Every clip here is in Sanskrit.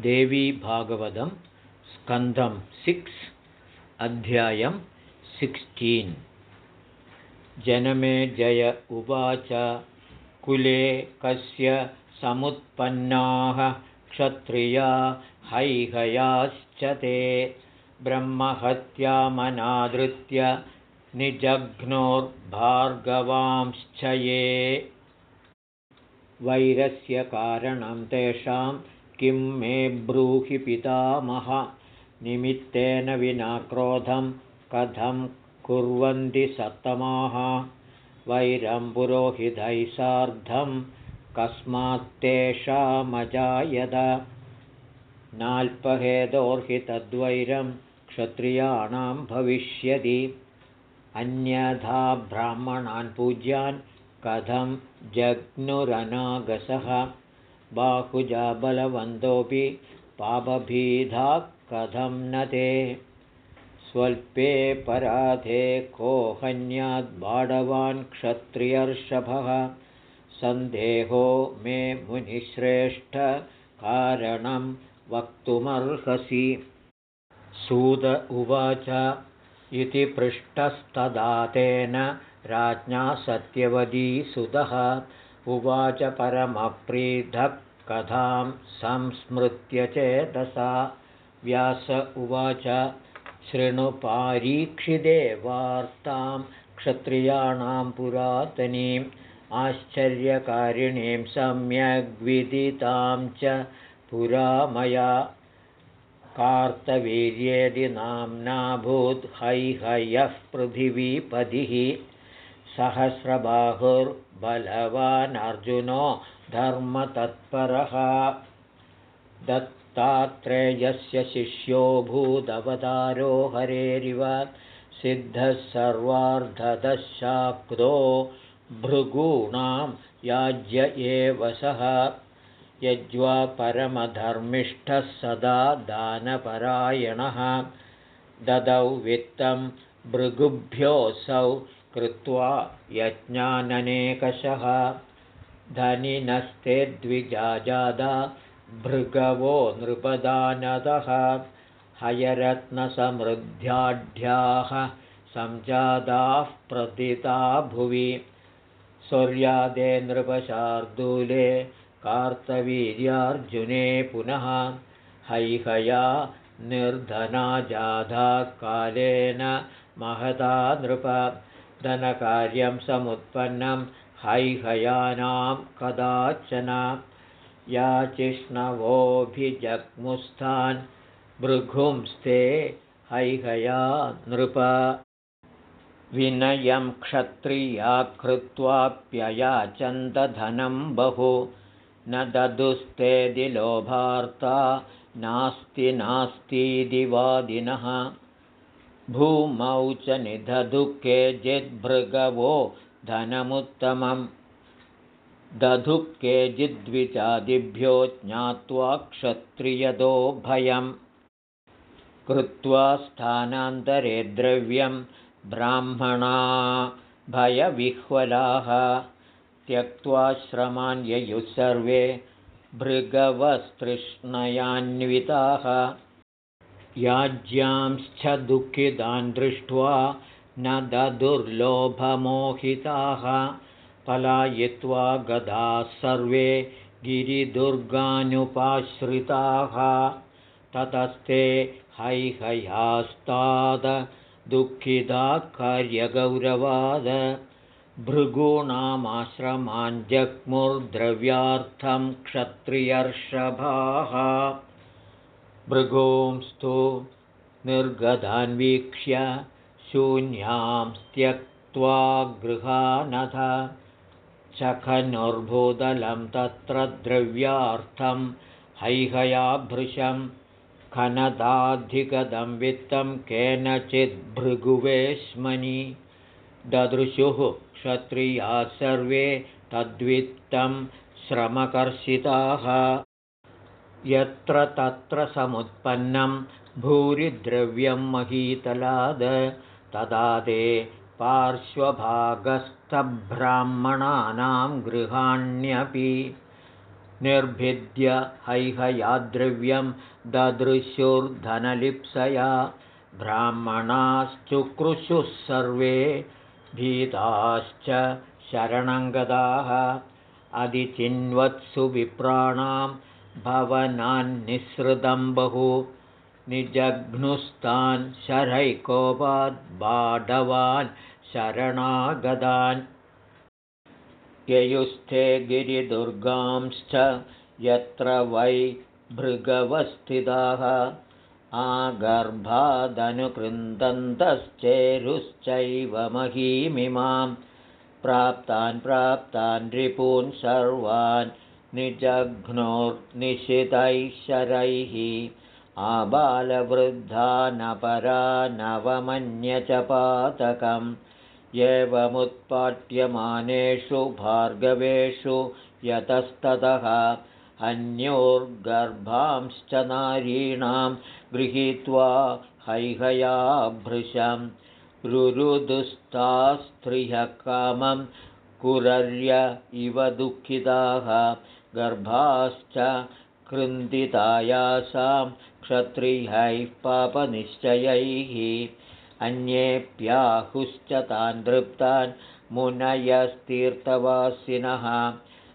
देवीभागवतं स्कन्धं सिक्स् अध्यायं सिक्स्टीन्। जनमे जय उवाच कुले कस्य समुत्पन्नाः क्षत्रिया हैहयाश्च ते। ब्रह्महत्यामनादृत्य निजघ्नोर्भार्गवांश्च ये। वैरस्य कारणं तेषां किं मे ब्रूहि पितामह? निमित्तेन विना क्रोधं कथं कुर्वन्ति सत्तमाः वैरं पुरोहितैः सार्धं कस्मात्तेषामजायत नाल्पहेदोर्हि तद्वैरं क्षत्रियाणां भविष्यति। अन्यथा ब्राह्मणान् पूज्यान् कथं जग्नुरनागसः बाहुजाबलवन्तोऽपि पापभीधा कथं न ते स्वल्पे पराधे कोहन्याद्बाडवान् क्षत्रियर्षभः। सन्देहो मे मुनिश्रेष्ठ कारणं वक्तुमर्हसि। सूत उवाच, इति पृष्टस्तदा तेन राज्ञा सत्यवतीसुतः उवाच परमप्रीतः कथां संस्मृत्य चेतसा। व्यास उवाच शृणुपारीक्षिदेवार्तां क्षत्रियाणां पुरातनीम् आश्चर्यकारिणीं सम्यग्विदितां च पुरा मया। कार्तवीर्येदि नाम्नाभूद्हैहयः पृथिवीपतिः सहस्रबाहुर्बलवानर्जुनो धर्मतत्परः। दत्तात्रेयस्य शिष्यो भूदवतारो हरेरिव। सिद्धः सर्वार्धदशाक्तो भृगूणां याज्य एव सः। यज्वा परमधर्मिष्ठः सदा दानपरायणः। ददौ वित्तं भृगुभ्योऽसौ कृत्वा यज्ञाननेकषः धनिनस्ते द्विजाजादा भृगवो नृपदानदः हयरत्नसमृद्ध्याढ्याः सञ्जाताः प्रतिता भुवि। सौर्यादे नृपशार्दूले कार्तवीर्यार्जुने पुनः हैहया निर्धना जाधा कालेन महता नृप। धनकार्यं समुत्पन्नं हैहयानां कदाचन याचिष्णवोऽभिजग्मुस्थान् भृगुंस्ते हैहया नृप। विनयं क्षत्रिया कृत्वाप्ययाचन्दधनं बहु। न ददुस्तेदि लोभार्ता नास्ति नास्तीति वादिनः च निदधुःखे जिद्भृगवो धनमुत्तमं दधुःखे जिद्विचादिभ्यो ज्ञात्वा क्षत्रियदो भयं कृत्वा स्थानान्तरे द्रव्यं ब्राह्मणा भयविह्वलाः। त्यक्त्वा श्रमान् ययुः सर्वे भृगवस्तृष्णयान्विताः। याज्यांश्च दुःखितान् दृष्ट्वा न ददुर्लोभमोहिताः पलायित्वा गदाः सर्वे गिरिदुर्गानुपाश्रिताः। ततस्ते हैहयास्ताद दुःखिता कार्यगौरवाद। जग्मुर्द्रव्यार्थं क्षत्रियर्षभाः। भृगोंस्तु निर्गधान्वीक्ष्य शून्यां त्यक्त्वा गृहानथ चखनुर्भूदलं तत्र द्रव्यार्थं हैहयाभृशम् खनदाधिगतं वित्तं केनचिद्भृगुवेश्मनि ददृशुः क्षत्रिया सर्वे तद्वित्तं श्रमकर्षिताः। यत्र तत्र समुत्पन्नं भूरिद्रव्यं महीतलाद तदा ते पार्श्वभागस्थब्राह्मणानां गृहाण्यपि निर्भिद्य हैहयाद्रव्यं ददृश्युर्धनलिप्सया ब्राह्मणाश्चुक्रुशुः सर्वे भीताश्च शरणङ्गदाः अधिचिन्वत्सु विप्राणां भवनान्निःसृतं बहु निजघ्नुस्तान् शरैकोपाद्बाडवान् शरणागतान् ययुस्थे गिरिदुर्गांश्च यत्र वै भृगवस्थिताः आगर्भादनुकृन्दन्तश्चेरुश्चैव महीमिमां प्राप्तान् प्राप्तान् रिपून् सर्वान् निजघ्नोर्निशितैः शरैः आबालवृद्धा नपरा नवमन्य च पातकम्। एवमुत्पाट्यमानेषु भार्गवेषु यतस्ततः अन्योर्गर्भांश्च नारीणां गृहीत्वा हैहयाभृशं रुरुदुस्तास्त्रियः कामं कुरर्य इव दुःखिताः। गर्भाश्च कृन्दितायासां क्षत्रियैः पापनिश्चयैः अन्येऽप्याहुश्च तान् दृप्तान् मुनयस्तीर्थवासिनः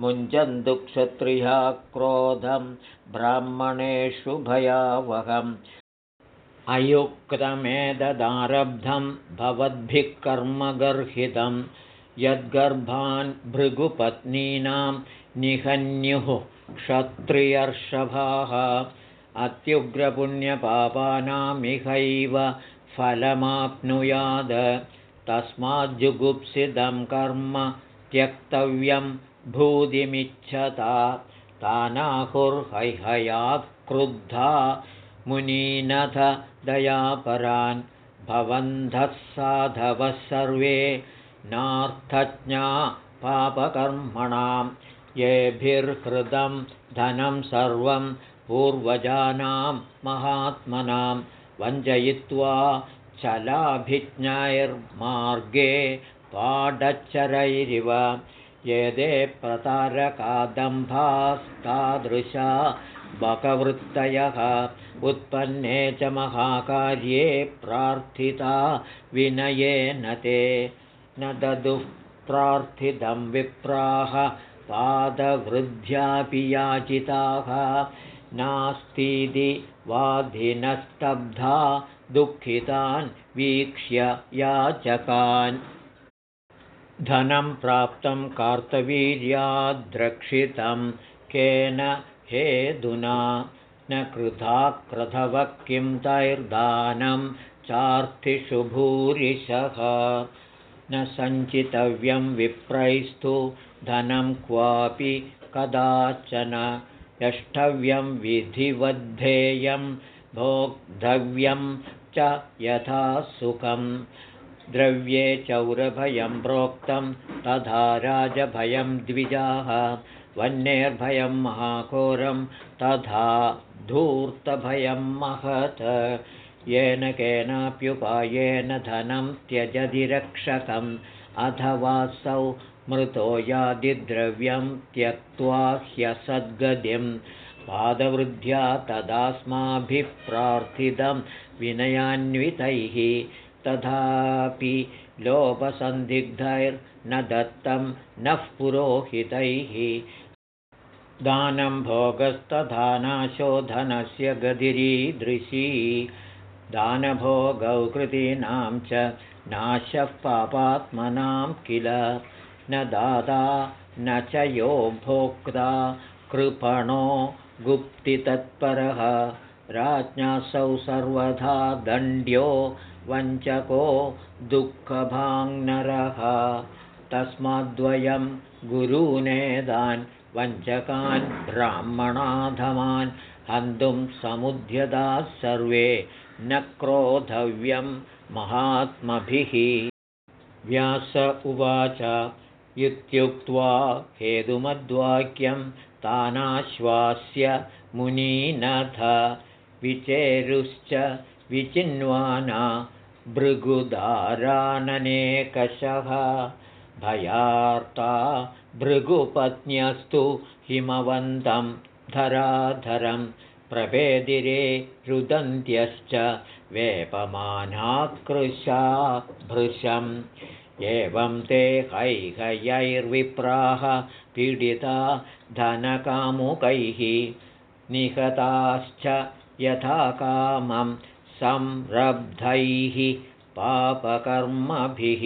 मुञ्चन्दुक्षत्रिया क्रोधं ब्राह्मणेषु भयावहम्। अयुक्तमेददारब्धं भवद्भिः कर्मगर्हितं यद्गर्भान् भृगुपत्नीनां निहन्युः क्षत्रियर्षभाः अत्युग्रपुण्यपापानामिहैव फलमाप्नुयाद। तस्माज्जुगुप्सिदं कर्म त्यक्तव्यं भूदिमिच्छता। तानाहुर्हैहया क्रुद्धा मुनीनथ दयापरान्। भवन्धः साधवः सर्वे नार्थज्ञा पापकर्मणां। येभिर्हृदं धनं सर्वं पूर्वजानां महात्मनां वञ्चयित्वा चलाभिज्ञैर्मार्गे पाडच्चरैरिव यदे प्रतारकादम्भास्तादृशा बकवृत्तयः उत्पन्ने च महाकार्ये प्रार्थिता विनयेन ते न ददुः प्रार्थितं विप्राः पादवृद्ध्यापि याचिताः नास्तीति वाधिनस्तब्धा दुःखितान् वीक्ष्य याचकान्। धनं प्राप्तं कार्तवीर्याद्रक्षितं केन हेदुना न कृथा क्रथवः किं तैर्दानं चार्थिषु भूरिशः न सञ्चितव्यं विप्रैस्तु धनं क्वापि कदाचन यष्टव्यं विधिवद्धेयं भोक्तव्यं च यथा सुखम् द्रव्ये चौरभयं प्रोक्तं तथा राजभयं द्विजाः। वह्नेर्भयं महाघोरं तथा धूर्तभयं महत्। येन केनाप्युपायेन धनं त्यजति रक्षकम् अथवासौ मृतो यादिद्रव्यं त्यक्त्वा ह्यसद्गतिं पादवृद्ध्या तदास्माभिः प्रार्थितं विनयान्वितैः। तथापि लोपसन्दिग्धैर्न दत्तं नः पुरोहितैः। दानं भोगस्तथानाशो धनस्य गतिरीदृशी। दानभोगौ कृतीनां च नाशः पापात्मनां किल? न दादा न च यो भोक्ता। कृपणो गुप्तितत्परः। राज्ञासौ सर्वधा दण्ड्यो वञ्चको दुःखभाङ्नरः। तस्माद्वयं गुरूनेदान् वञ्चकान् ब्राह्मणाधमान् हन्तुं समुद्यताः सर्वे न क्रोधव्यं महात्मभिः। व्यास उवाच इत्युक्त्वा हेतुमद्वाक्यं तानाश्वास्य मुनीनथ विचेरुश्च विचिन्वाना भृगुदाराननेकशः भयार्ता भृगुपत्न्यस्तु हिमवन्तं धराधरं प्रपेदिरे रुदन्त्यश्च वेपमानाकृशा भृशम्। एवं ते हैहयैर्विप्राः पीडिता धनकामुकैः निहताश्च यथा कामं संरब्धैः पापकर्मभिः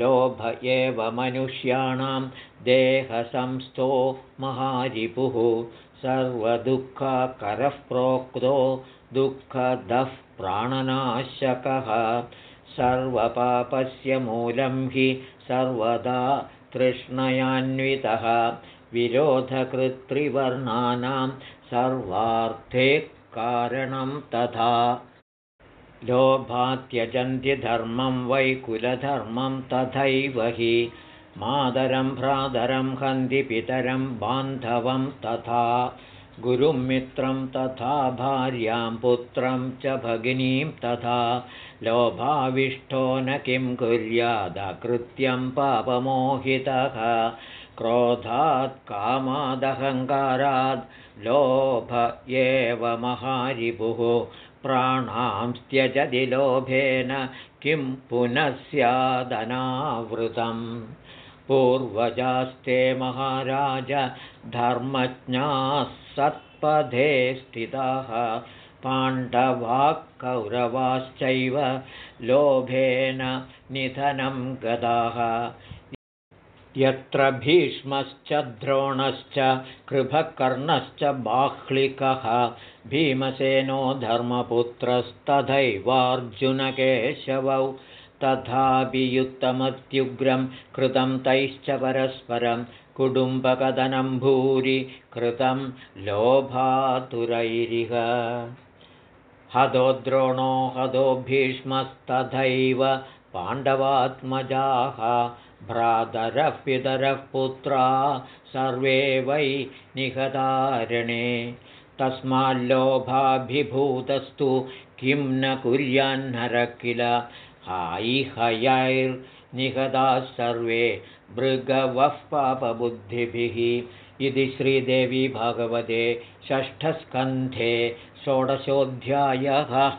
लोभ एव मनुष्याणां देहसंस्थो महारिपुः सर्वदुःखकरः प्रोक्तो दुःखदः प्राणनाशकः सर्वपापस्य मूलं हि सर्वदा तृष्णयान्वितः विरोधकृत्रिवर्णानां सर्वार्थे कारणं तथा लोभात्यजन्त्यधर्मं वैकुलधर्मं तथैव हि मादरं भ्रातरं हन्ति पितरं बान्धवं तथा गुरुं मित्रं तथा भार्यां पुत्रं च भगिनीं तथा लोभाविष्टो न किं कुर्यादकृत्यं पापमोहितः क्रोधात् कामादहङ्कारात् लोभ एव महारिपुः प्राणां त्यजति लोभेन किं पुनः स्यादनावृतम् पूर्वजास्ते महाराज धर्मज्ञाः सत्पथे स्थिताः। पाण्डवाः कौरवाश्चैव लोभेन निधनं गताः यत्र भीष्मश्च द्रोणश्च कृभकर्णश्च बाह्लिकः भीमसेनो धर्मपुत्रस्तथैवार्जुनकेशवौ तथाभियुक्तमत्युग्रं कृतं तैश्च परस्परं कुटुम्बकथनं भूरि कृतं लोभातुरैरिह। हतो द्रोणो हतो भीष्मस्तथैव पाण्डवात्मजाः भ्रातरः पितरः पुत्रा सर्वे वै निहतारणे। तस्माल्लोभाभिभूतस्तु किं न कुर्यान्नर किल हायिहयैर्निहताः सर्वे भृगवः पापबुद्धिभिः। इति श्रीदेवी भगवते षष्ठस्कन्धे षोडशोऽध्यायः